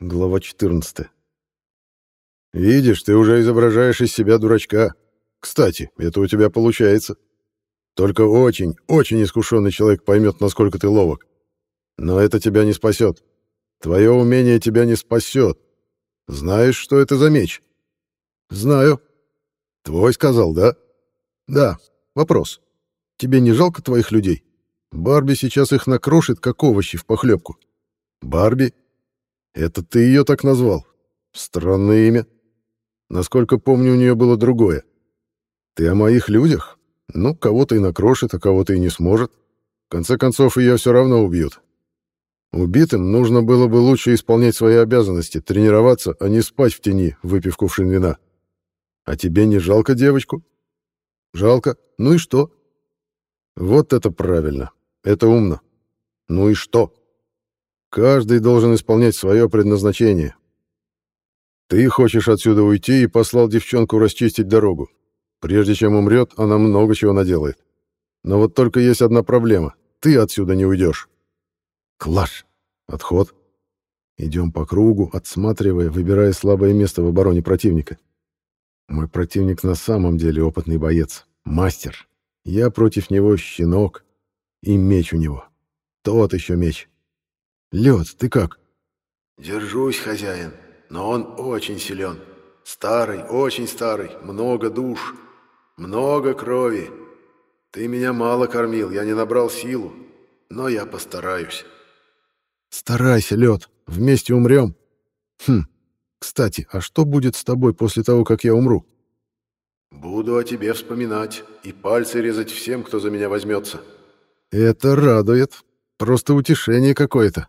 Глава 14. «Видишь, ты уже изображаешь из себя дурачка. Кстати, это у тебя получается. Только очень, очень искушенный человек поймет, насколько ты ловок. Но это тебя не спасет. Твое умение тебя не спасет. Знаешь, что это за меч?» «Знаю». «Твой сказал, да?» «Да. Вопрос. Тебе не жалко твоих людей? Барби сейчас их накрошит, как овощи в похлебку». «Барби? Это ты ее так назвал? Странное имя. Насколько помню, у нее было другое. Ты о моих людях? Ну, кого-то и накрошит, а кого-то и не сможет. В конце концов, ее все равно убьют. Убитым нужно было бы лучше исполнять свои обязанности, тренироваться, а не спать в тени, выпив кувшин вина. А тебе не жалко девочку? Жалко. Ну и что? Вот это правильно. Это умно. Ну и что? Каждый должен исполнять свое предназначение. Ты хочешь отсюда уйти и послал девчонку расчистить дорогу. Прежде чем умрет, она много чего наделает. Но вот только есть одна проблема. Ты отсюда не уйдешь. Клаш. Отход. Идем по кругу, отсматривая, выбирая слабое место в обороне противника. Мой противник на самом деле опытный боец. Мастер. Я против него щенок. И меч у него. Тот еще меч. Лед, ты как? Держусь, хозяин, но он очень силен. Старый, очень старый, много душ, много крови. Ты меня мало кормил, я не набрал силу, но я постараюсь. Старайся, лед, вместе умрем. Хм, кстати, а что будет с тобой после того, как я умру? Буду о тебе вспоминать и пальцы резать всем, кто за меня возьмется. Это радует. Просто утешение какое-то.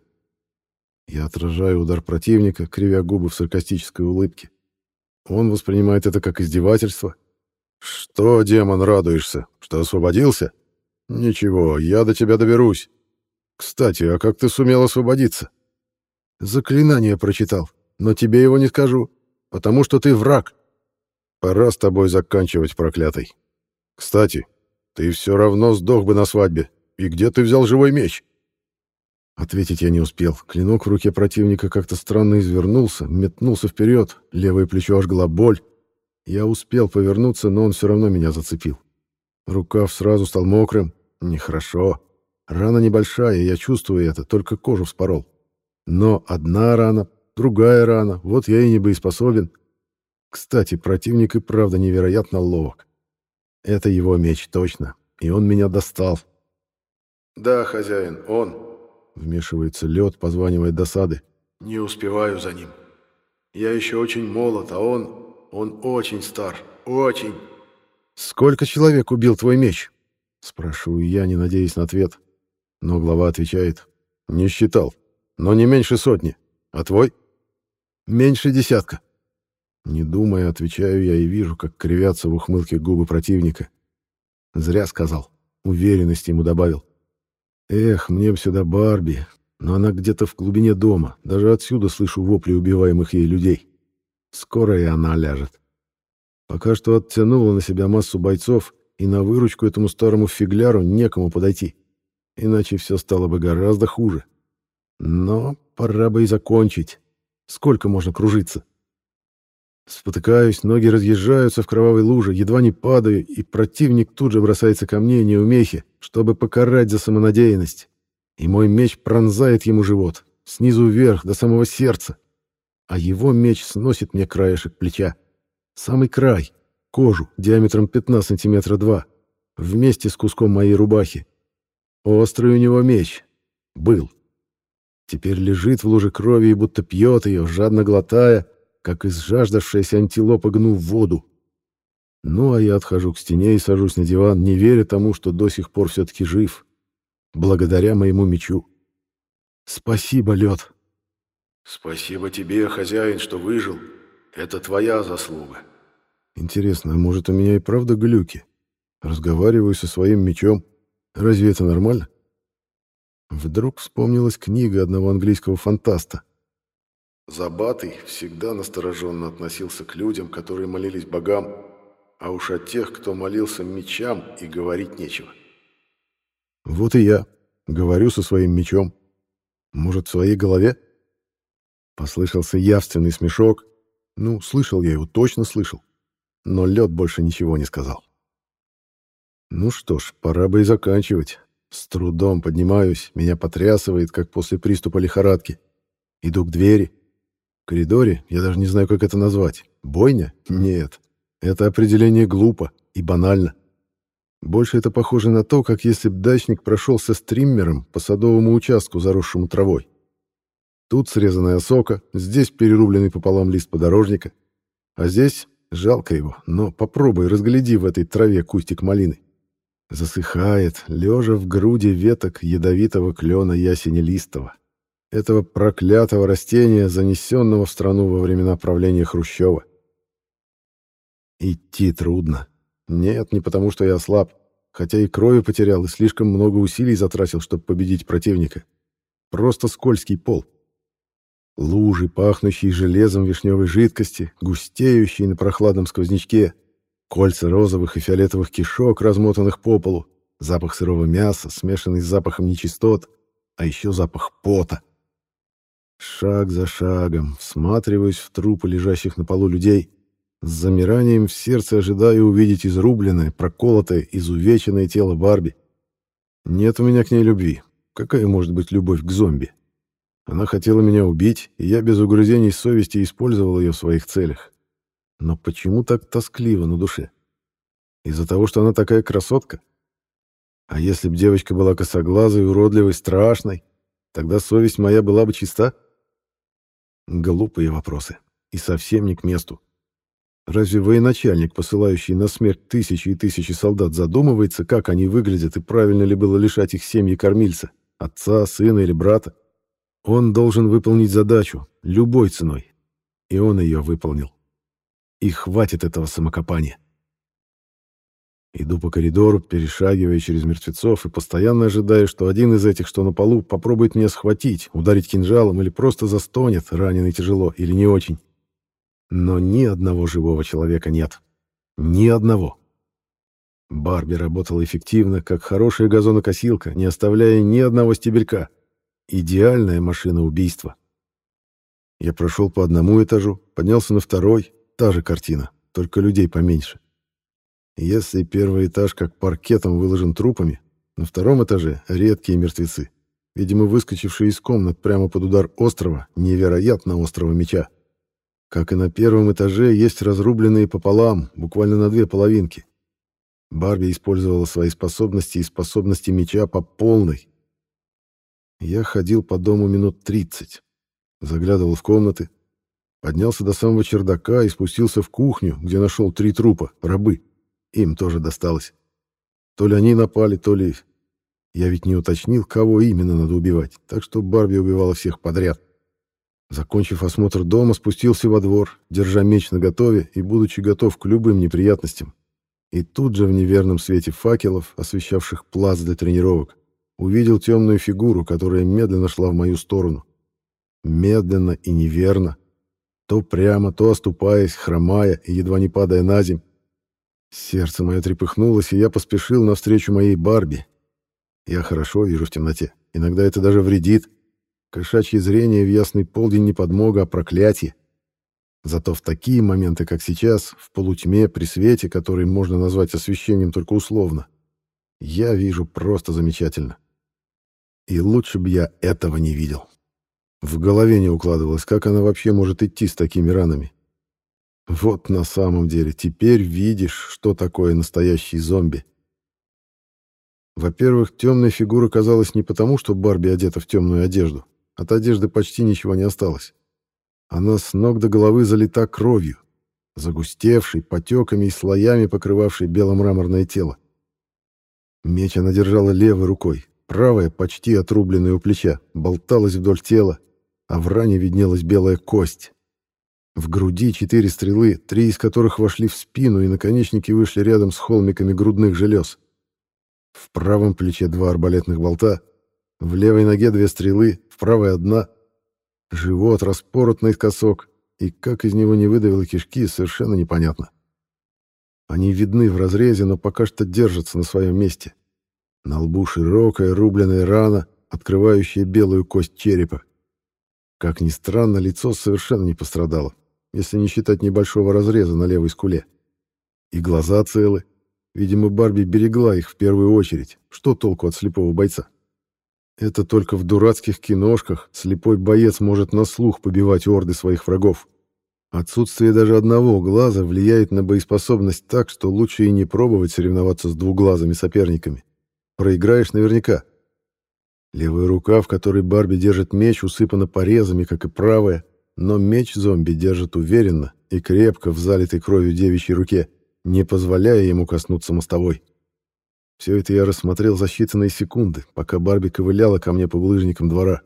Я отражаю удар противника, кривя губы в саркастической улыбке. Он воспринимает это как издевательство. «Что, демон, радуешься? Что освободился? Ничего, я до тебя доберусь. Кстати, а как ты сумел освободиться?» «Заклинание прочитал, но тебе его не скажу, потому что ты враг. Пора с тобой заканчивать, проклятый. Кстати, ты все равно сдох бы на свадьбе. И где ты взял живой меч?» Ответить я не успел. Клинок в руке противника как-то странно извернулся, метнулся вперед, левое плечо ожгла боль. Я успел повернуться, но он все равно меня зацепил. Рукав сразу стал мокрым. Нехорошо. Рана небольшая, я чувствую это, только кожу вспорол. Но одна рана, другая рана, вот я и не боеспособен. Кстати, противник и правда невероятно ловок. Это его меч, точно. И он меня достал. «Да, хозяин, он», Вмешивается лед, позванивает досады. «Не успеваю за ним. Я еще очень молод, а он... он очень стар. Очень!» «Сколько человек убил твой меч?» Спрашиваю я, не надеясь на ответ. Но глава отвечает. «Не считал, но не меньше сотни. А твой?» «Меньше десятка». Не думая, отвечаю я и вижу, как кривятся в ухмылке губы противника. Зря сказал. Уверенности ему добавил. Эх, мне бы сюда Барби, но она где-то в глубине дома. Даже отсюда слышу вопли убиваемых ей людей. Скоро и она ляжет. Пока что оттянула на себя массу бойцов, и на выручку этому старому фигляру некому подойти. Иначе все стало бы гораздо хуже. Но пора бы и закончить. Сколько можно кружиться? Спотыкаюсь, ноги разъезжаются в кровавой луже, едва не падаю, и противник тут же бросается ко мне, неумехи, чтобы покарать за самонадеянность. И мой меч пронзает ему живот, снизу вверх, до самого сердца. А его меч сносит мне краешек плеча. Самый край, кожу, диаметром 15 сантиметра 2, вместе с куском моей рубахи. Острый у него меч. Был. Теперь лежит в луже крови и будто пьет ее, жадно глотая, как изжаждавшаяся антилопа гну в воду. Ну, а я отхожу к стене и сажусь на диван, не веря тому, что до сих пор все-таки жив. Благодаря моему мечу. Спасибо, лед. Спасибо тебе, хозяин, что выжил. Это твоя заслуга. Интересно, а может, у меня и правда глюки? Разговариваю со своим мечом. Разве это нормально? Вдруг вспомнилась книга одного английского фантаста. Забатый всегда настороженно относился к людям, которые молились богам, а уж о тех, кто молился мечам, и говорить нечего. Вот и я говорю со своим мечом. Может, в своей голове? Послышался явственный смешок. Ну, слышал я его, точно слышал. Но лед больше ничего не сказал. Ну что ж, пора бы и заканчивать. С трудом поднимаюсь, меня потрясывает, как после приступа лихорадки. Иду к двери. Коридоре, я даже не знаю, как это назвать. Бойня? Нет. Это определение глупо и банально. Больше это похоже на то, как если б дачник прошелся стриммером по садовому участку, заросшему травой. Тут срезанная осока, здесь перерубленный пополам лист подорожника, а здесь жалко его, но попробуй разгляди в этой траве кустик малины. Засыхает, лежа в груди веток ядовитого клена ясенелистого. Этого проклятого растения, занесенного в страну во времена правления Хрущева. Идти трудно. Нет, не потому что я слаб, хотя и крови потерял, и слишком много усилий затратил, чтобы победить противника. Просто скользкий пол. Лужи, пахнущие железом вишневой жидкости, густеющие на прохладном сквознячке — Кольца розовых и фиолетовых кишок, размотанных по полу, запах сырого мяса, смешанный с запахом нечистот, а еще запах пота. Шаг за шагом, всматриваюсь в трупы лежащих на полу людей, с замиранием в сердце ожидаю увидеть изрубленное, проколотое, изувеченное тело Барби. Нет у меня к ней любви. Какая может быть любовь к зомби? Она хотела меня убить, и я без угрызений совести использовал ее в своих целях. Но почему так тоскливо на душе? Из-за того, что она такая красотка? А если б девочка была косоглазой, уродливой, страшной, тогда совесть моя была бы чиста? Глупые вопросы. И совсем не к месту. Разве военачальник, посылающий на смерть тысячи и тысячи солдат, задумывается, как они выглядят и правильно ли было лишать их семьи кормильца, отца, сына или брата? Он должен выполнить задачу, любой ценой. И он ее выполнил. И хватит этого самокопания. Иду по коридору, перешагивая через мертвецов и постоянно ожидая, что один из этих, что на полу, попробует меня схватить, ударить кинжалом или просто застонет, раненый тяжело или не очень. Но ни одного живого человека нет. Ни одного. Барби работала эффективно, как хорошая газонокосилка, не оставляя ни одного стебелька. Идеальная машина убийства. Я прошел по одному этажу, поднялся на второй, Та же картина, только людей поменьше. Если первый этаж как паркетом выложен трупами, на втором этаже редкие мертвецы, видимо, выскочившие из комнат прямо под удар острова, невероятно острого меча. Как и на первом этаже, есть разрубленные пополам, буквально на две половинки. Барби использовала свои способности и способности меча по полной. Я ходил по дому минут 30, заглядывал в комнаты, Поднялся до самого чердака и спустился в кухню, где нашел три трупа, рабы. Им тоже досталось. То ли они напали, то ли... Я ведь не уточнил, кого именно надо убивать, так что Барби убивала всех подряд. Закончив осмотр дома, спустился во двор, держа меч наготове и будучи готов к любым неприятностям. И тут же в неверном свете факелов, освещавших плац для тренировок, увидел темную фигуру, которая медленно шла в мою сторону. Медленно и неверно, то прямо, то оступаясь, хромая и едва не падая на земь. Сердце мое трепыхнулось, и я поспешил навстречу моей Барби. Я хорошо вижу в темноте. Иногда это даже вредит. Кошачье зрение в ясный полдень не подмога, а проклятие. Зато в такие моменты, как сейчас, в полутьме, при свете, который можно назвать освещением только условно, я вижу просто замечательно. И лучше бы я этого не видел. В голове не укладывалось, как она вообще может идти с такими ранами. Вот на самом деле, теперь видишь, что такое настоящий зомби. Во-первых, темная фигура казалась не потому, что Барби одета в темную одежду. От одежды почти ничего не осталось. Она с ног до головы залита кровью, загустевшей, потеками и слоями покрывавшей бело-мраморное тело. Меч она держала левой рукой, правая, почти отрубленная у плеча, болталась вдоль тела, а в ране виднелась белая кость. В груди четыре стрелы, три из которых вошли в спину, и наконечники вышли рядом с холмиками грудных желез. В правом плече два арбалетных болта, в левой ноге две стрелы, в правой одна. Живот распорот наискосок, и как из него не выдавило кишки, совершенно непонятно. Они видны в разрезе, но пока что держатся на своем месте. На лбу широкая рубленная рана, открывающая белую кость черепа. Как ни странно, лицо совершенно не пострадало, если не считать небольшого разреза на левой скуле. И глаза целы. Видимо, Барби берегла их в первую очередь. Что толку от слепого бойца? Это только в дурацких киношках слепой боец может на слух побивать орды своих врагов. Отсутствие даже одного глаза влияет на боеспособность так, что лучше и не пробовать соревноваться с двуглазыми соперниками. Проиграешь наверняка. Левая рука, в которой Барби держит меч, усыпана порезами, как и правая, но меч зомби держит уверенно и крепко в залитой кровью девичьей руке, не позволяя ему коснуться мостовой. Все это я рассмотрел за считанные секунды, пока Барби ковыляла ко мне по булыжникам двора.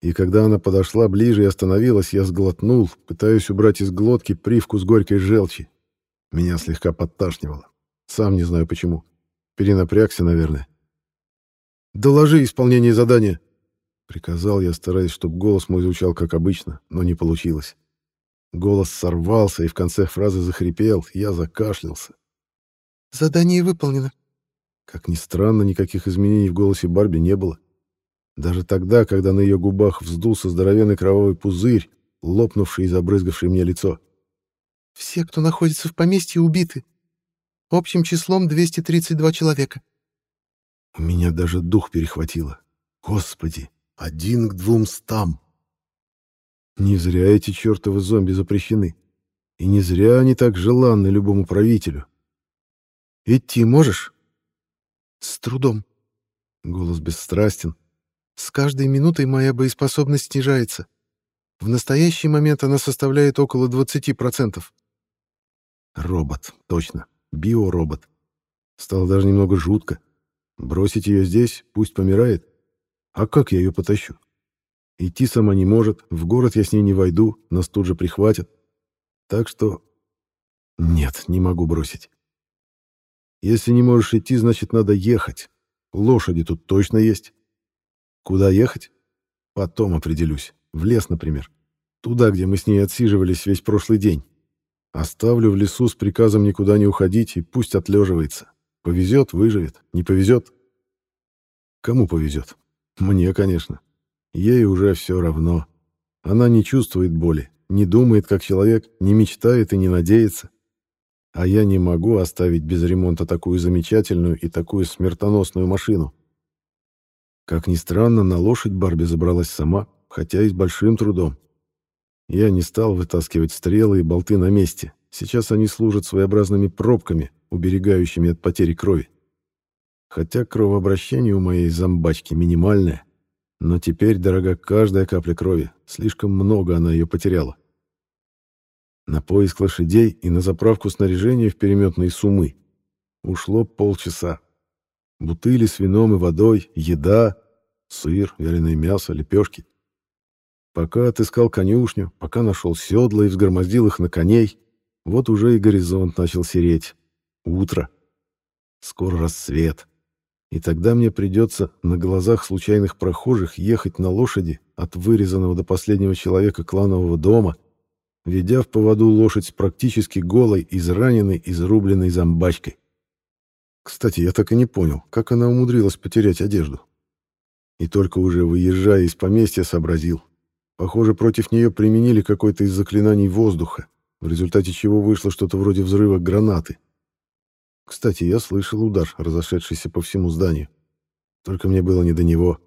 И когда она подошла ближе и остановилась, я сглотнул, пытаясь убрать из глотки привкус горькой желчи. Меня слегка подташнивало. Сам не знаю почему. Перенапрягся, наверное. «Доложи исполнение задания!» Приказал я, стараясь, чтобы голос мой звучал как обычно, но не получилось. Голос сорвался и в конце фразы захрипел, я закашлялся. «Задание выполнено». Как ни странно, никаких изменений в голосе Барби не было. Даже тогда, когда на ее губах вздулся здоровенный кровавый пузырь, лопнувший и забрызгавший мне лицо. «Все, кто находится в поместье, убиты. Общим числом 232 человека. У меня даже дух перехватило. Господи, один к двумстам. Не зря эти чертовы зомби запрещены. И не зря они так желанны любому правителю. «Идти можешь?» «С трудом». Голос бесстрастен. «С каждой минутой моя боеспособность снижается. В настоящий момент она составляет около 20%. Робот, точно. Биоробот. Стало даже немного жутко. Бросить ее здесь, пусть помирает. А как я ее потащу? Идти сама не может, в город я с ней не войду, нас тут же прихватят. Так что... Нет, не могу бросить. Если не можешь идти, значит, надо ехать. Лошади тут точно есть. Куда ехать? Потом определюсь. В лес, например. Туда, где мы с ней отсиживались весь прошлый день. Оставлю в лесу с приказом никуда не уходить, и пусть отлеживается. Повезет — выживет, не повезет — кому повезет? Мне, конечно. Ей уже все равно. Она не чувствует боли, не думает как человек, не мечтает и не надеется. А я не могу оставить без ремонта такую замечательную и такую смертоносную машину. Как ни странно, на лошадь Барби забралась сама, хотя и с большим трудом. Я не стал вытаскивать стрелы и болты на месте. Сейчас они служат своеобразными пробками, уберегающими от потери крови. Хотя кровообращение у моей зомбачки минимальное, но теперь дорога каждая капля крови, слишком много она ее потеряла. На поиск лошадей и на заправку снаряжения в переметные сумы ушло полчаса. Бутыли с вином и водой, еда, сыр, вяленое мясо, лепешки. Пока отыскал конюшню, пока нашел седла и взгромоздил их на коней, вот уже и горизонт начал сереть. Утро. Скоро рассвет. И тогда мне придется на глазах случайных прохожих ехать на лошади от вырезанного до последнего человека кланового дома, ведя в поводу лошадь с практически голой, израненной, изрубленной зомбачкой. Кстати, я так и не понял, как она умудрилась потерять одежду. И только уже выезжая из поместья, сообразил. Похоже, против нее применили какое-то из заклинаний воздуха, в результате чего вышло что-то вроде взрыва гранаты. Кстати, я слышал удар, разошедшийся по всему зданию. Только мне было не до него.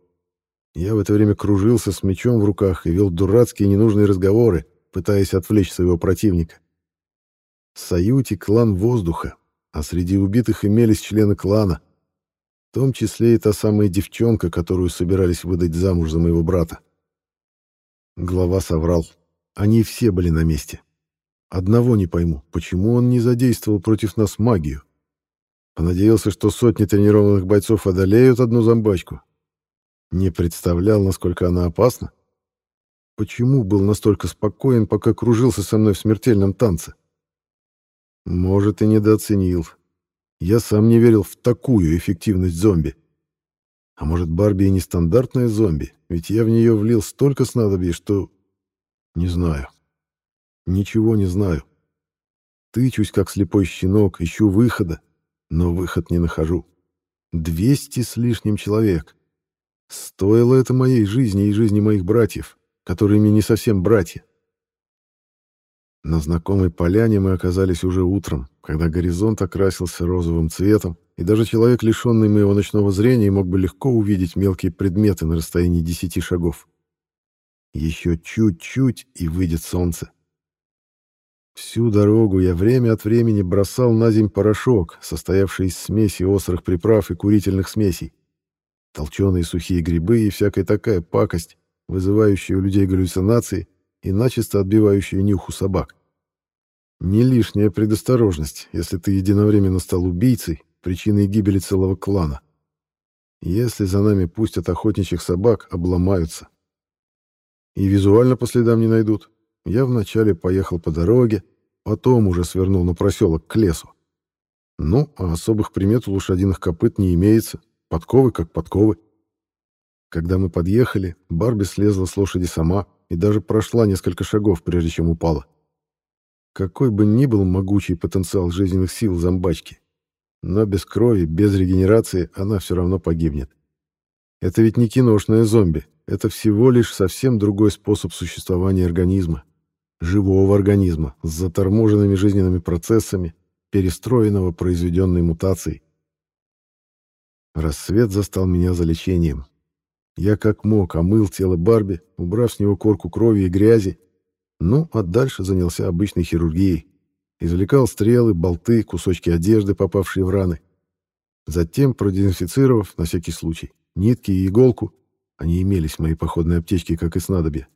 Я в это время кружился с мечом в руках и вел дурацкие ненужные разговоры, пытаясь отвлечь своего противника. Саюти — клан воздуха, а среди убитых имелись члены клана, в том числе и та самая девчонка, которую собирались выдать замуж за моего брата. Глава соврал. Они все были на месте. Одного не пойму, почему он не задействовал против нас магию? Понадеялся, что сотни тренированных бойцов одолеют одну зомбачку. Не представлял, насколько она опасна. Почему был настолько спокоен, пока кружился со мной в смертельном танце? Может, и недооценил. Я сам не верил в такую эффективность зомби. А может, Барби и нестандартная зомби, ведь я в нее влил столько снадобий, что... Не знаю. Ничего не знаю. Тычусь, как слепой щенок, ищу выхода, но выход не нахожу. Двести с лишним человек. Стоило это моей жизни и жизни моих братьев. которые мне не совсем братья. На знакомой поляне мы оказались уже утром, когда горизонт окрасился розовым цветом, и даже человек, лишенный моего ночного зрения, мог бы легко увидеть мелкие предметы на расстоянии десяти шагов. Еще чуть-чуть, и выйдет солнце. Всю дорогу я время от времени бросал на земь порошок, состоявший из смеси острых приправ и курительных смесей. Толченые сухие грибы и всякая такая пакость, вызывающая у людей галлюцинации и начисто отбивающая нюх у собак. Не лишняя предосторожность, если ты единовременно стал убийцей, причиной гибели целого клана. Если за нами пустят охотничьих собак, обломаются. И визуально по следам не найдут. Я вначале поехал по дороге, потом уже свернул на проселок к лесу. Ну, а особых примет у лошадиных копыт не имеется, подковы как подковы. Когда мы подъехали, Барби слезла с лошади сама и даже прошла несколько шагов, прежде чем упала. Какой бы ни был могучий потенциал жизненных сил зомбачки, но без крови, без регенерации она все равно погибнет. Это ведь не киношное зомби, это всего лишь совсем другой способ существования организма. Живого организма, с заторможенными жизненными процессами, перестроенного произведенной мутацией. Рассвет застал меня за лечением. Я как мог омыл тело Барби, убрав с него корку крови и грязи, ну, а дальше занялся обычной хирургией. Извлекал стрелы, болты, кусочки одежды, попавшие в раны. Затем, продезинфицировав, на всякий случай, нитки и иголку, они имелись в моей походной аптечке, как и снадобье,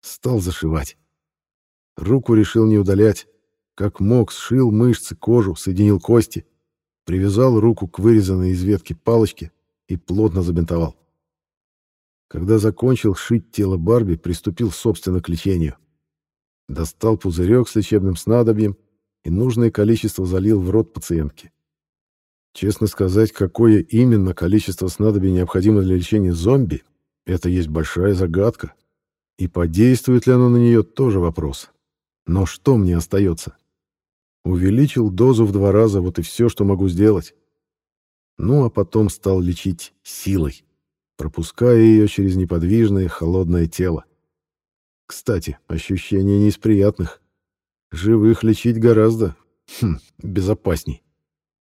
стал зашивать. Руку решил не удалять. Как мог, сшил мышцы, кожу, соединил кости, привязал руку к вырезанной из ветки палочке и плотно забинтовал. Когда закончил шить тело Барби, приступил, собственно, к лечению. Достал пузырек с лечебным снадобьем и нужное количество залил в рот пациентки. Честно сказать, какое именно количество снадобий необходимо для лечения зомби, это есть большая загадка. И подействует ли оно на нее, тоже вопрос. Но что мне остается? Увеличил дозу в два раза, вот и все, что могу сделать. Ну, а потом стал лечить силой пропуская ее через неподвижное холодное тело. Кстати, ощущение не из приятных. Живых лечить гораздо хм, безопасней.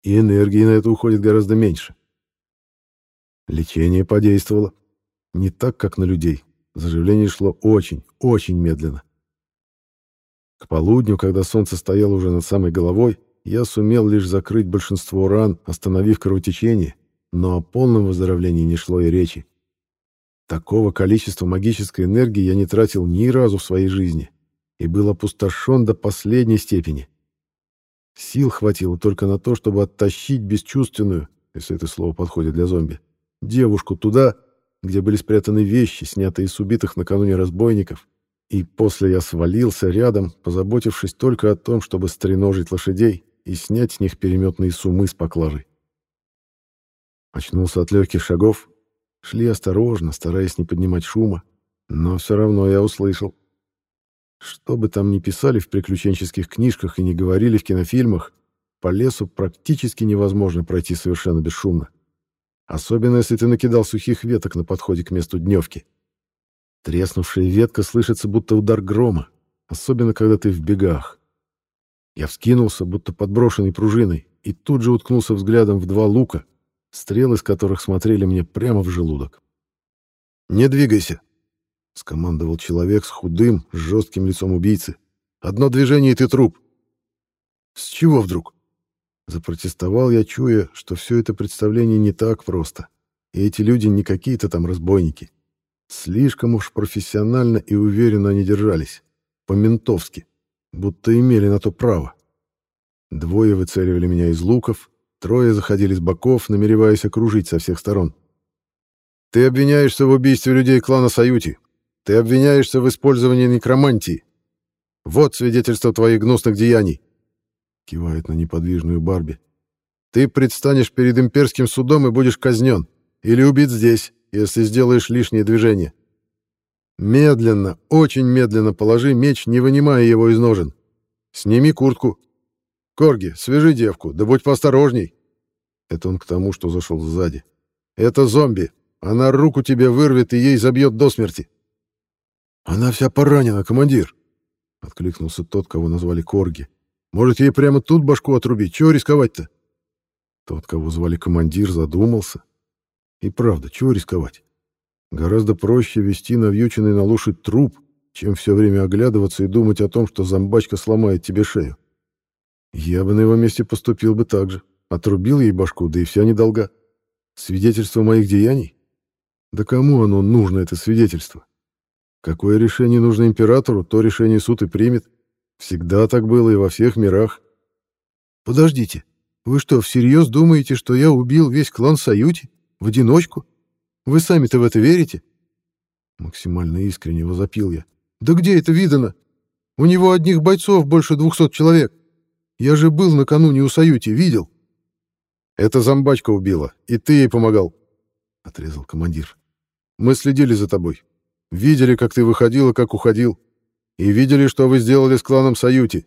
И энергии на это уходит гораздо меньше. Лечение подействовало. Не так, как на людей. Заживление шло очень, очень медленно. К полудню, когда солнце стояло уже над самой головой, я сумел лишь закрыть большинство ран, остановив кровотечение, но о полном выздоровлении не шло и речи. Такого количества магической энергии я не тратил ни разу в своей жизни и был опустошен до последней степени. Сил хватило только на то, чтобы оттащить бесчувственную, если это слово подходит для зомби, девушку туда, где были спрятаны вещи, снятые с убитых накануне разбойников, и после я свалился рядом, позаботившись только о том, чтобы стреножить лошадей и снять с них переметные сумы с поклажей. Очнулся от легких шагов. Шли осторожно, стараясь не поднимать шума, но все равно я услышал. Что бы там ни писали в приключенческих книжках и не говорили в кинофильмах, по лесу практически невозможно пройти совершенно бесшумно. Особенно, если ты накидал сухих веток на подходе к месту дневки. Треснувшая ветка слышится, будто удар грома, особенно, когда ты в бегах. Я вскинулся, будто подброшенный пружиной, и тут же уткнулся взглядом в два лука, стрелы из которых смотрели мне прямо в желудок. «Не двигайся!» — скомандовал человек с худым, жестким лицом убийцы. «Одно движение, и ты труп!» «С чего вдруг?» Запротестовал я, чуя, что все это представление не так просто, и эти люди не какие-то там разбойники. Слишком уж профессионально и уверенно они держались, по-ментовски, будто имели на то право. Двое выцеливали меня из луков, Трое заходили с боков, намереваясь окружить со всех сторон. «Ты обвиняешься в убийстве людей клана Саюти. Ты обвиняешься в использовании некромантии. Вот свидетельство твоих гнусных деяний!» Кивает на неподвижную Барби. «Ты предстанешь перед имперским судом и будешь казнен. Или убит здесь, если сделаешь лишнее движение. Медленно, очень медленно положи меч, не вынимая его из ножен. Сними куртку, Корги, свяжи девку, да будь поосторожней. Это он к тому, что зашел сзади. Это зомби. Она руку тебе вырвет и ей забьет до смерти. «Она вся поранена, командир!» — откликнулся тот, кого назвали Корги. «Может, ей прямо тут башку отрубить? Чего рисковать-то?» Тот, кого звали командир, задумался. И правда, чего рисковать? Гораздо проще вести навьюченный на лошадь труп, чем все время оглядываться и думать о том, что зомбачка сломает тебе шею. Я бы на его месте поступил бы так же. Отрубил ей башку, да и вся недолга. Свидетельство моих деяний? Да кому оно нужно, это свидетельство? Какое решение нужно императору, то решение суд и примет. Всегда так было и во всех мирах. Подождите, вы что, всерьез думаете, что я убил весь клан Саюти? В одиночку? Вы сами-то в это верите? Максимально искренне возопил я. Да где это видано? У него одних бойцов больше двухсот человек. Я же был накануне у Саюти, видел. Это зомбачка убила, и ты ей помогал, — отрезал командир. Мы следили за тобой. Видели, как ты выходил и как уходил. И видели, что вы сделали с кланом Саюти.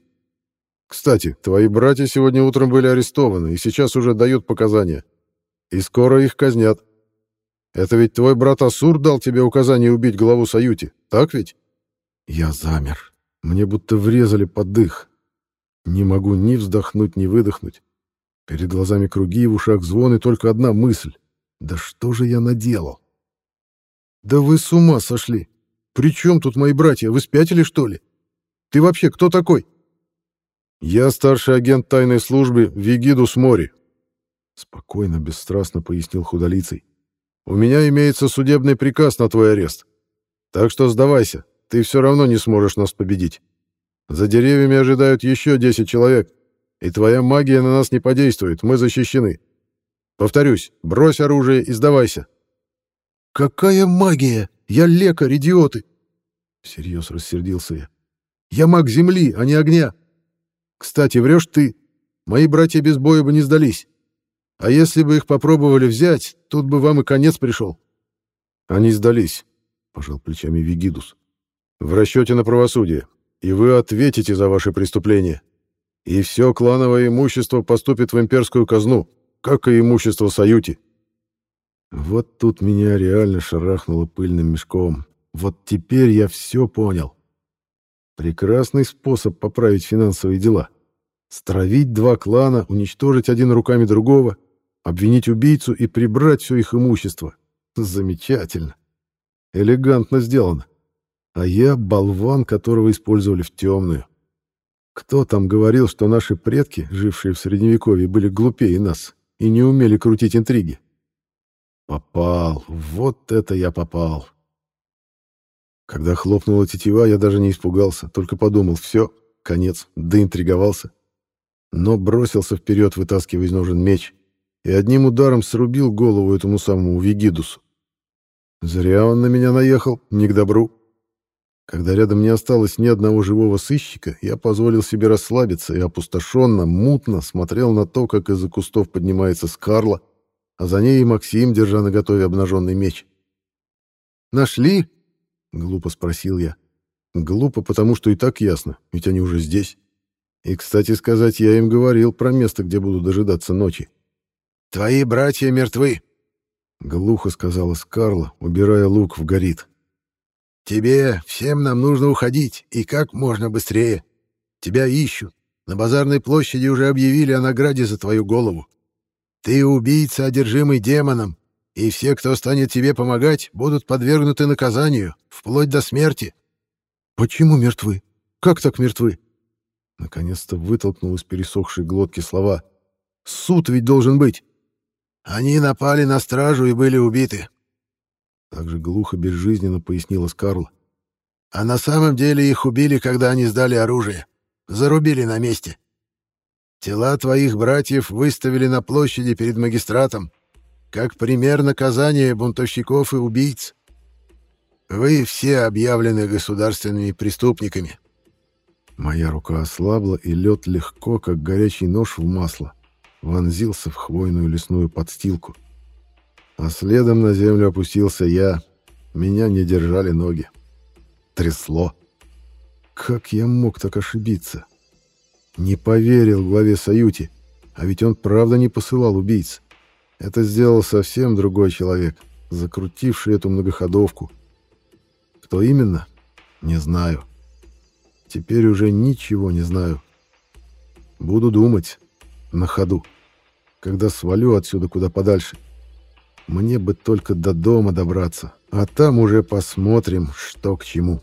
Кстати, твои братья сегодня утром были арестованы и сейчас уже дают показания. И скоро их казнят. Это ведь твой брат Асур дал тебе указание убить главу Саюти, так ведь? Я замер. Мне будто врезали под дых. Не могу ни вздохнуть, ни выдохнуть. Перед глазами круги в ушах звон, и только одна мысль. Да что же я наделал? Да вы с ума сошли! При чем тут мои братья? Вы спятили, что ли? Ты вообще кто такой? «Я старший агент тайной службы Вигидус Мори», — спокойно, бесстрастно пояснил худолицей. «У меня имеется судебный приказ на твой арест. Так что сдавайся, ты все равно не сможешь нас победить. За деревьями ожидают еще десять человек, и твоя магия на нас не подействует, мы защищены. Повторюсь, брось оружие и сдавайся». «Какая магия? Я лекарь, идиоты!» Всерьез рассердился я. «Я маг земли, а не огня!» Кстати, врешь ты. Мои братья без боя бы не сдались. А если бы их попробовали взять, тут бы вам и конец пришел. Они сдались, — пожал плечами Вигидус. В расчете на правосудие. И вы ответите за ваши преступления. И все клановое имущество поступит в имперскую казну, как и имущество Саюти. Вот тут меня реально шарахнуло пыльным мешком. Вот теперь я все понял. Прекрасный способ поправить финансовые дела. Стравить два клана, уничтожить один руками другого, обвинить убийцу и прибрать все их имущество. Замечательно. Элегантно сделано. А я болван, которого использовали в темную. Кто там говорил, что наши предки, жившие в Средневековье, были глупее нас и не умели крутить интриги? Попал. Вот это я попал. Когда хлопнула тетива, я даже не испугался, только подумал, все, конец, да интриговался. Но бросился вперед, вытаскивая из ножен меч, и одним ударом срубил голову этому самому Вигидусу. Зря он на меня наехал, не к добру. Когда рядом не осталось ни одного живого сыщика, я позволил себе расслабиться и опустошенно, мутно смотрел на то, как из-за кустов поднимается Скарла, а за ней и Максим, держа наготове обнаженный меч. «Нашли?» Глупо спросил я. Глупо, потому что и так ясно, ведь они уже здесь. И, кстати сказать, я им говорил про место, где буду дожидаться ночи. «Твои братья мертвы», — глухо сказала Скарла, убирая лук в горит. «Тебе, всем нам нужно уходить, и как можно быстрее. Тебя ищут. На базарной площади уже объявили о награде за твою голову. Ты убийца, одержимый демоном, и все, кто станет тебе помогать, будут подвергнуты наказанию, вплоть до смерти. Почему мертвы? Как так мертвы? Наконец-то вытолкнул из пересохшей глотки слова. Суд ведь должен быть. Они напали на стражу и были убиты. Так же глухо, безжизненно пояснила Скарла. А на самом деле их убили, когда они сдали оружие. Зарубили на месте. Тела твоих братьев выставили на площади перед магистратом, как пример наказания бунтовщиков и убийц. Вы все объявлены государственными преступниками. Моя рука ослабла, и лед легко, как горячий нож в масло, вонзился в хвойную лесную подстилку. А следом на землю опустился я. Меня не держали ноги. Трясло. Как я мог так ошибиться? Не поверил главе Саюти, а ведь он правда не посылал убийц. Это сделал совсем другой человек, закрутивший эту многоходовку. Кто именно? Не знаю. Теперь уже ничего не знаю. Буду думать на ходу, когда свалю отсюда куда подальше. Мне бы только до дома добраться, а там уже посмотрим, что к чему.